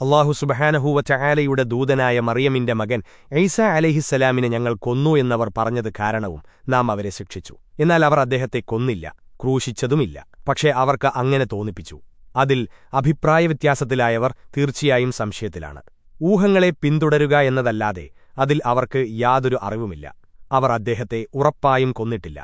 അള്ളാഹു സുബഹാനഹൂവ ആലയുടെ ദൂതനായ മറിയമിന്റെ മകൻ ഐസ അലഹിസ്സലാമിനെ ഞങ്ങൾ കൊന്നു എന്നവർ പറഞ്ഞത് കാരണവും നാം അവരെ ശിക്ഷിച്ചു. എന്നാൽ അവർ അദ്ദേഹത്തെ കൊന്നില്ല ക്രൂശിച്ചതുമില്ല. പക്ഷേ അവർക്ക് അങ്ങനെ തോന്നിപ്പിച്ചു. അതിൽ അഭിപ്രായവ്യത്യാസത്തിലായവർ തീർച്ചയായും സംശയത്തിലാണ്. ഊഹങ്ങളെ പിന്തുടരുക എന്നതല്ലാതെ അതിൽ അവർക്ക് യാതൊരു അറിവുമില്ല. അവർ അദ്ദേഹത്തെ ഉറപ്പായും കൊന്നിട്ടില്ല.